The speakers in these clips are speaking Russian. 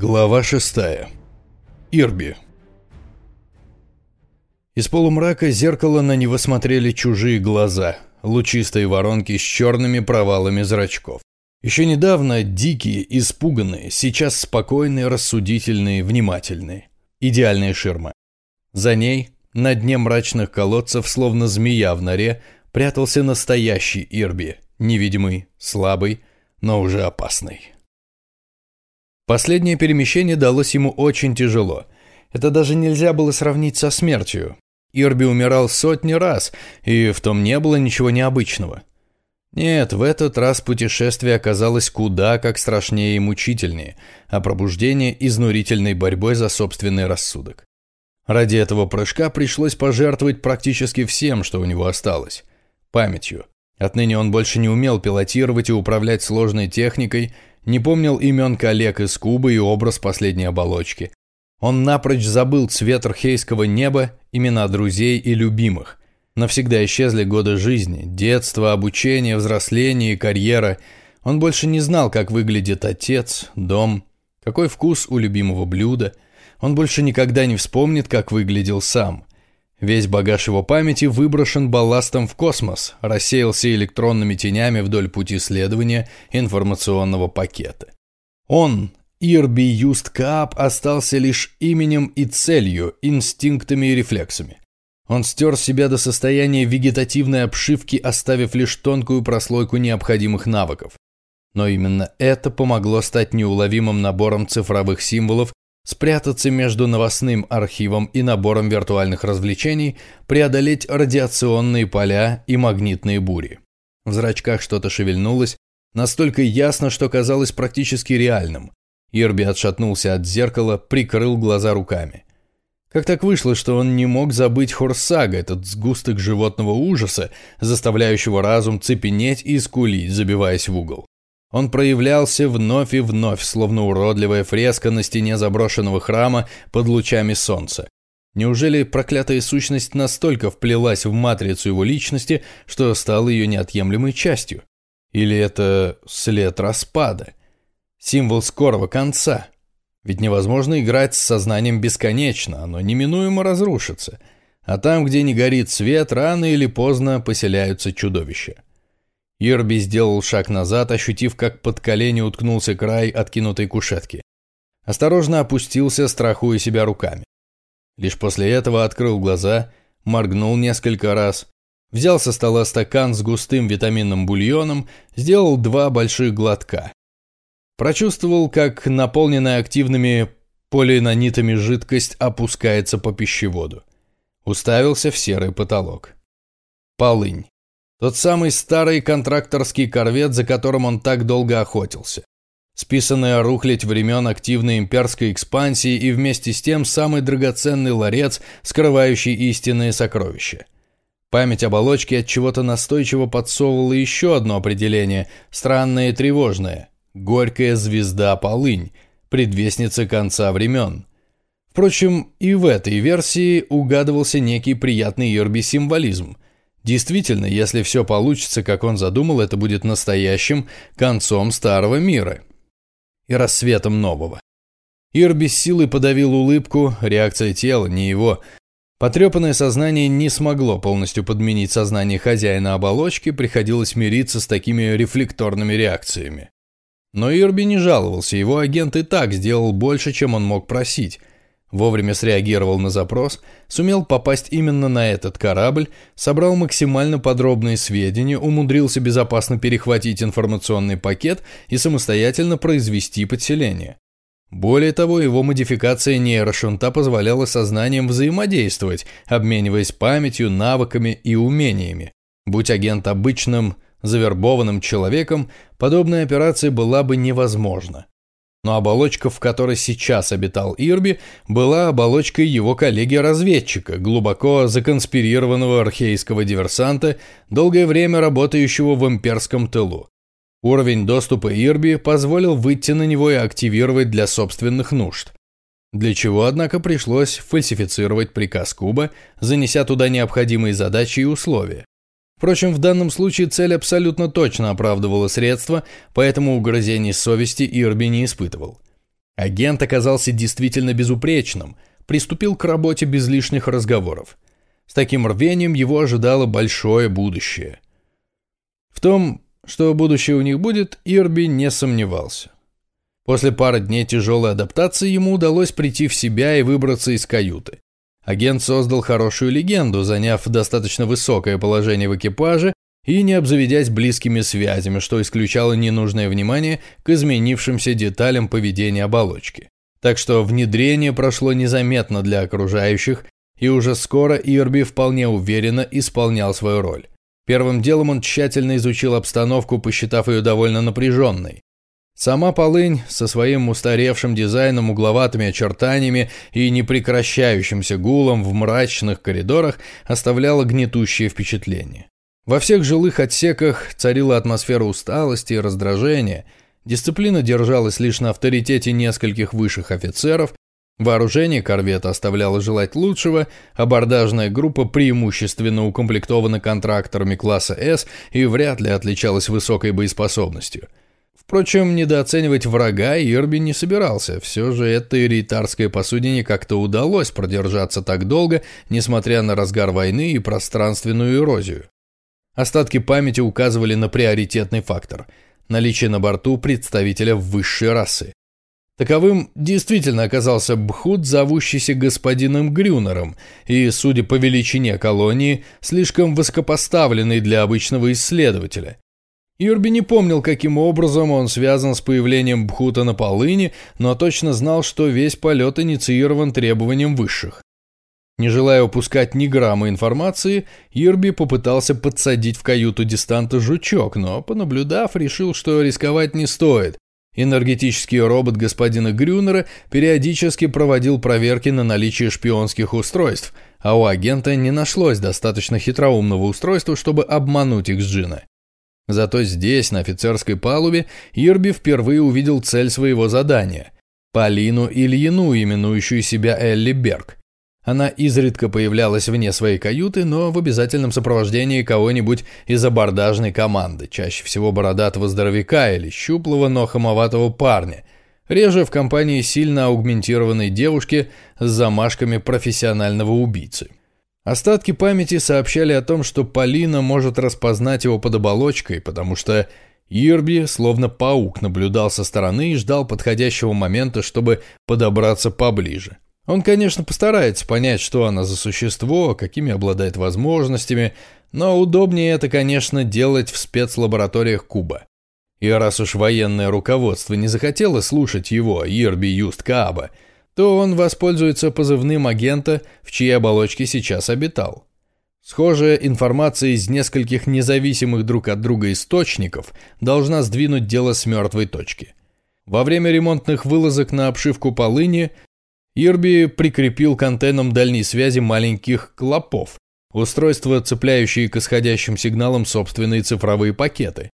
Глава шестая. Ирби. Из полумрака зеркала на него смотрели чужие глаза, лучистые воронки с черными провалами зрачков. Еще недавно дикие, испуганные, сейчас спокойные, рассудительные, внимательные. Идеальная ширма. За ней, на дне мрачных колодцев, словно змея в норе, прятался настоящий Ирби, невидимый, слабый, но уже опасный. Последнее перемещение далось ему очень тяжело. Это даже нельзя было сравнить со смертью. Ирби умирал сотни раз, и в том не было ничего необычного. Нет, в этот раз путешествие оказалось куда как страшнее и мучительнее, а пробуждение изнурительной борьбой за собственный рассудок. Ради этого прыжка пришлось пожертвовать практически всем, что у него осталось. Памятью. Отныне он больше не умел пилотировать и управлять сложной техникой, не помнил имен коллег из Кубы и образ последней оболочки. Он напрочь забыл цвет архейского неба, имена друзей и любимых. Навсегда исчезли годы жизни, детство, обучение, взросление и карьера. Он больше не знал, как выглядит отец, дом, какой вкус у любимого блюда. Он больше никогда не вспомнит, как выглядел сам. Весь багаж его памяти выброшен балластом в космос, рассеялся электронными тенями вдоль пути следования информационного пакета. Он, Ирби Юст Каап, остался лишь именем и целью, инстинктами и рефлексами. Он стер себя до состояния вегетативной обшивки, оставив лишь тонкую прослойку необходимых навыков. Но именно это помогло стать неуловимым набором цифровых символов, спрятаться между новостным архивом и набором виртуальных развлечений, преодолеть радиационные поля и магнитные бури. В зрачках что-то шевельнулось, настолько ясно, что казалось практически реальным. Ирби отшатнулся от зеркала, прикрыл глаза руками. Как так вышло, что он не мог забыть Хорсага, этот сгусток животного ужаса, заставляющего разум цепенеть и скулить, забиваясь в угол? Он проявлялся вновь и вновь, словно уродливая фреска на стене заброшенного храма под лучами солнца. Неужели проклятая сущность настолько вплелась в матрицу его личности, что стала ее неотъемлемой частью? Или это след распада? Символ скорого конца? Ведь невозможно играть с сознанием бесконечно, оно неминуемо разрушится. А там, где не горит свет, рано или поздно поселяются чудовища. Ирби сделал шаг назад, ощутив, как под колени уткнулся край откинутой кушетки. Осторожно опустился, страхуя себя руками. Лишь после этого открыл глаза, моргнул несколько раз, взял со стола стакан с густым витаминным бульоном, сделал два больших глотка. Прочувствовал, как наполненная активными полинонитами жидкость опускается по пищеводу. Уставился в серый потолок. Полынь. Тот самый старый контракторский корвет, за которым он так долго охотился. Списанная рухлядь времен активной имперской экспансии и вместе с тем самый драгоценный ларец, скрывающий истинные сокровища. Память оболочки от чего-то настойчиво подсовывала еще одно определение, странное и тревожное. Горькая звезда полынь, предвестница конца времен. Впрочем, и в этой версии угадывался некий приятный ерби символизм – Действительно, если все получится, как он задумал, это будет настоящим концом старого мира и рассветом нового. Ир без силы подавил улыбку, реакция тела, не его. Потрепанное сознание не смогло полностью подменить сознание хозяина оболочки, приходилось мириться с такими рефлекторными реакциями. Но Ирби не жаловался, его агент и так сделал больше, чем он мог просить – Вовремя среагировал на запрос, сумел попасть именно на этот корабль, собрал максимально подробные сведения, умудрился безопасно перехватить информационный пакет и самостоятельно произвести подселение. Более того, его модификация нейрошунта позволяла сознанием взаимодействовать, обмениваясь памятью, навыками и умениями. Будь агент обычным, завербованным человеком, подобная операция была бы невозможна. Но оболочка, в которой сейчас обитал Ирби, была оболочкой его коллеги-разведчика, глубоко законспирированного архейского диверсанта, долгое время работающего в имперском тылу. Уровень доступа Ирби позволил выйти на него и активировать для собственных нужд. Для чего, однако, пришлось фальсифицировать приказ Куба, занеся туда необходимые задачи и условия. Впрочем, в данном случае цель абсолютно точно оправдывала средства, поэтому угрызений совести Ирби не испытывал. Агент оказался действительно безупречным, приступил к работе без лишних разговоров. С таким рвением его ожидало большое будущее. В том, что будущее у них будет, Ирби не сомневался. После пары дней тяжелой адаптации ему удалось прийти в себя и выбраться из каюты. Агент создал хорошую легенду, заняв достаточно высокое положение в экипаже и не обзаведясь близкими связями, что исключало ненужное внимание к изменившимся деталям поведения оболочки. Так что внедрение прошло незаметно для окружающих, и уже скоро Ирби вполне уверенно исполнял свою роль. Первым делом он тщательно изучил обстановку, посчитав ее довольно напряженной. Сама полынь со своим устаревшим дизайном, угловатыми очертаниями и непрекращающимся гулом в мрачных коридорах оставляла гнетущее впечатление. Во всех жилых отсеках царила атмосфера усталости и раздражения, дисциплина держалась лишь на авторитете нескольких высших офицеров, вооружение корвета оставляло желать лучшего, абордажная группа преимущественно укомплектована контракторами класса «С» и вряд ли отличалась высокой боеспособностью. Впрочем, недооценивать врага Ирби не собирался, все же этой рейтарской посудине как-то удалось продержаться так долго, несмотря на разгар войны и пространственную эрозию. Остатки памяти указывали на приоритетный фактор – наличие на борту представителя высшей расы. Таковым действительно оказался Бхут, зовущийся господином Грюнером, и, судя по величине колонии, слишком высокопоставленный для обычного исследователя. Юрби не помнил, каким образом он связан с появлением Бхута на полыни, но точно знал, что весь полет инициирован требованием высших. Не желая упускать ни грамма информации, Ирби попытался подсадить в каюту дистанта жучок, но, понаблюдав, решил, что рисковать не стоит. Энергетический робот господина Грюнера периодически проводил проверки на наличие шпионских устройств, а у агента не нашлось достаточно хитроумного устройства, чтобы обмануть их с Джина. Зато здесь, на офицерской палубе, Ирби впервые увидел цель своего задания – Полину Ильину, именующую себя Элли Берг. Она изредка появлялась вне своей каюты, но в обязательном сопровождении кого-нибудь из абордажной команды, чаще всего бородатого здоровяка или щуплого, но хамоватого парня, реже в компании сильно аугментированной девушки с замашками профессионального убийцы. Остатки памяти сообщали о том, что Полина может распознать его под оболочкой, потому что Ирби, словно паук, наблюдал со стороны и ждал подходящего момента, чтобы подобраться поближе. Он, конечно, постарается понять, что она за существо, какими обладает возможностями, но удобнее это, конечно, делать в спецлабораториях Куба. И раз уж военное руководство не захотело слушать его, Ирби Юст Кааба, то он воспользуется позывным агента, в чьей оболочке сейчас обитал. Схожая информация из нескольких независимых друг от друга источников должна сдвинуть дело с мертвой точки. Во время ремонтных вылазок на обшивку полыни Ирби прикрепил к антеннам дальней связи маленьких клопов, устройства, цепляющие к исходящим сигналам собственные цифровые пакеты.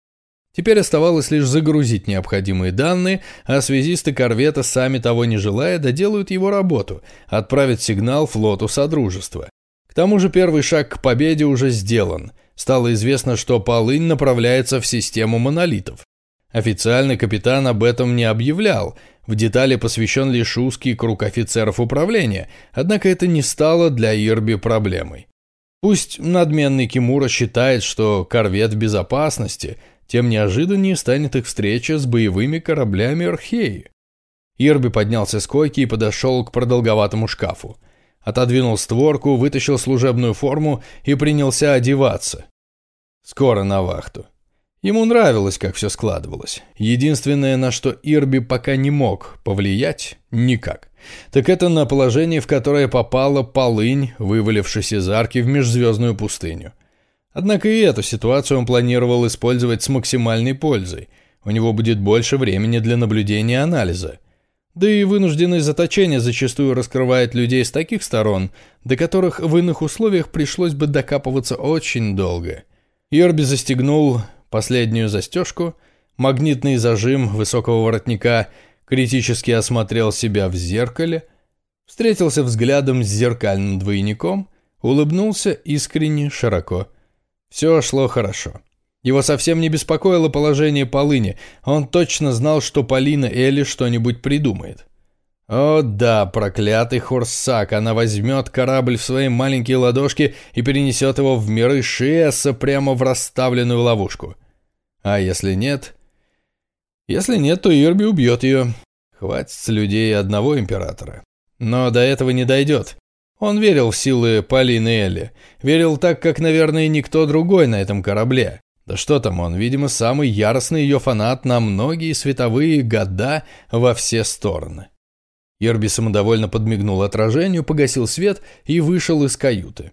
Теперь оставалось лишь загрузить необходимые данные, а связисты корвета, сами того не желая, доделают его работу, отправят сигнал флоту Содружества. К тому же первый шаг к победе уже сделан. Стало известно, что полынь направляется в систему монолитов. Официальный капитан об этом не объявлял, в детали посвящен лишь узкий круг офицеров управления, однако это не стало для Ирби проблемой. Пусть надменный Кимура считает, что корвет в безопасности, тем неожиданнее станет их встреча с боевыми кораблями Археи. Ирби поднялся с койки и подошел к продолговатому шкафу. Отодвинул створку, вытащил служебную форму и принялся одеваться. Скоро на вахту. Ему нравилось, как все складывалось. Единственное, на что Ирби пока не мог повлиять, никак. Так это на положение, в которое попала полынь, вывалившись из арки в межзвездную пустыню. Однако и эту ситуацию он планировал использовать с максимальной пользой. У него будет больше времени для наблюдения и анализа. Да и вынужденное заточение зачастую раскрывает людей с таких сторон, до которых в иных условиях пришлось бы докапываться очень долго. Ирби застегнул последнюю застежку, магнитный зажим высокого воротника, критически осмотрел себя в зеркале, встретился взглядом с зеркальным двойником, улыбнулся искренне, широко. Все шло хорошо. Его совсем не беспокоило положение полыни, он точно знал, что Полина Элли что-нибудь придумает. О да, проклятый Хорсак, она возьмет корабль в свои маленькие ладошки и перенесет его в миры Шиеса прямо в расставленную ловушку. А если нет... Если нет, то Ирби убьет ее. Хватит с людей одного императора. Но до этого не дойдет. Он верил в силы Полины Элли. Верил так, как, наверное, никто другой на этом корабле. Да что там он, видимо, самый яростный ее фанат на многие световые года во все стороны. Ирби самодовольно подмигнул отражению, погасил свет и вышел из каюты.